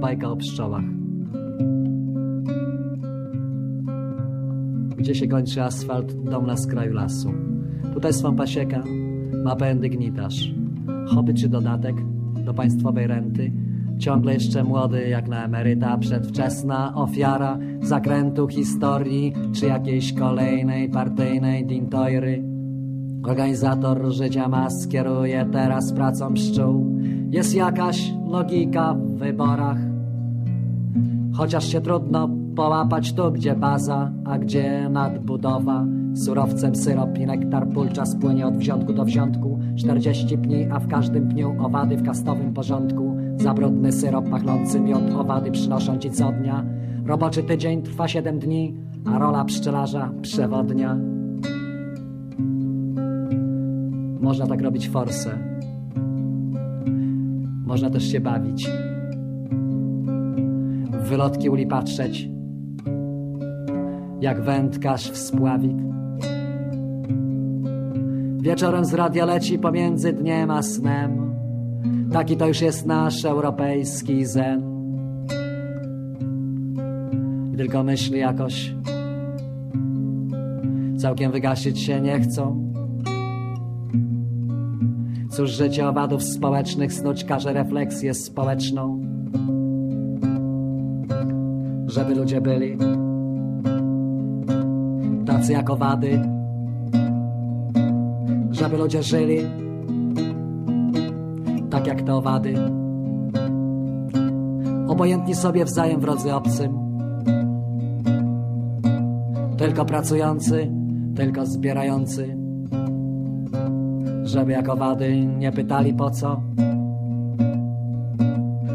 bajka o pszczołach. Gdzie się kończy asfalt, dom na skraju lasu. Tutaj swą pasieka, ma pełen dygnitarz. Hobby czy dodatek do państwowej renty. Ciągle jeszcze młody jak na emeryta, przedwczesna ofiara zakrętu historii czy jakiejś kolejnej partyjnej dintojry. Organizator życia mas kieruje teraz pracą pszczół. Jest jakaś logika w wyborach. Chociaż się trudno połapać tu, gdzie baza, a gdzie nadbudowa. Surowcem syrop i nektar pulcza spłynie od wziątku do wziątku. 40 pni, a w każdym pniu owady w kastowym porządku. Zabrudny syrop pachnący miód, owady przynoszą ci co dnia. Roboczy tydzień trwa 7 dni, a rola pszczelarza przewodnia. Można tak robić forsę. Można też się bawić. W wylotki uli patrzeć, jak wędkarz w spławik. Wieczorem z radia leci pomiędzy dniem a snem. Taki to już jest nasz europejski zen. I tylko myśli jakoś całkiem wygasić się nie chcą. Cóż życie owadów społecznych snuć każe refleksję społeczną. Żeby ludzie byli tacy jak owady. Żeby ludzie żyli tak jak te owady. Obojętni sobie wzajem wrodzy obcym. Tylko pracujący, tylko zbierający żeby jak owady nie pytali po co.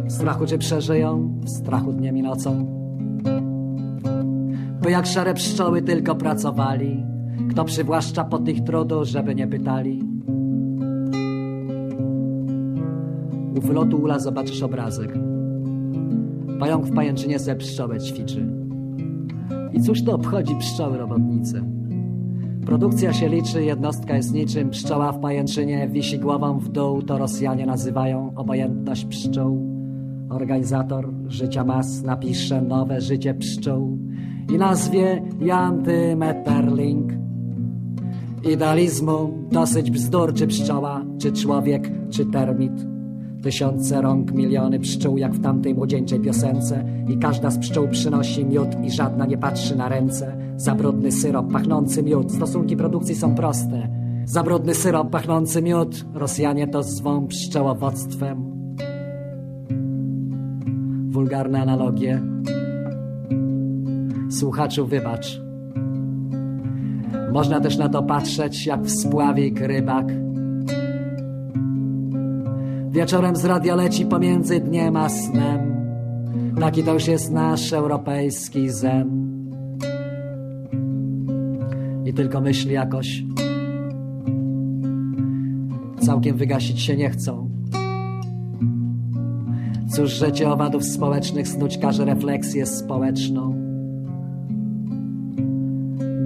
W strachu czy przeżyją, w strachu dniem i nocą. By jak szare pszczoły tylko pracowali, kto przywłaszcza po tych trudu, żeby nie pytali. U wylotu ula zobaczysz obrazek. Pająk w pajęczynie se pszczołę ćwiczy. I cóż to obchodzi pszczoły robotnice? Produkcja się liczy, jednostka jest niczym. Pszczoła w pajęczynie wisi głową w dół, to Rosjanie nazywają obojętność pszczół. Organizator życia mas napisze nowe życie pszczół i nazwie Janty Metterling. Idealizmu dosyć bzdur, czy pszczoła, czy człowiek, czy termit. Tysiące rąk, miliony pszczół, jak w tamtej młodzieńczej piosence i każda z pszczół przynosi miód i żadna nie patrzy na ręce. Zabrudny syrop, pachnący miód, stosunki produkcji są proste. Zabrudny syrop, pachnący miód, Rosjanie to zwą pszczołowoctwem. Wulgarne analogie. Słuchaczu, wybacz. Można też na to patrzeć jak w spławik rybak. Wieczorem z radia leci pomiędzy dniem a snem. Taki to już jest nasz europejski zen. I tylko myśli jakoś całkiem wygasić się nie chcą. Cóż, życie owadów społecznych snuć każe refleksję społeczną.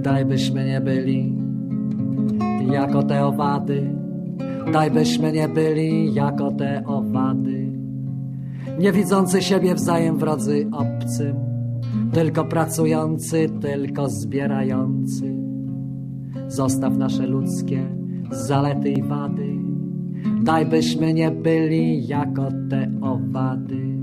Daj byśmy nie byli jako te owady, daj byśmy nie byli jako te owady, nie widzący siebie wzajem wrodzy obcym, tylko pracujący, tylko zbierający. Zostaw nasze ludzkie zalety i wady, daj byśmy nie byli jako te owady.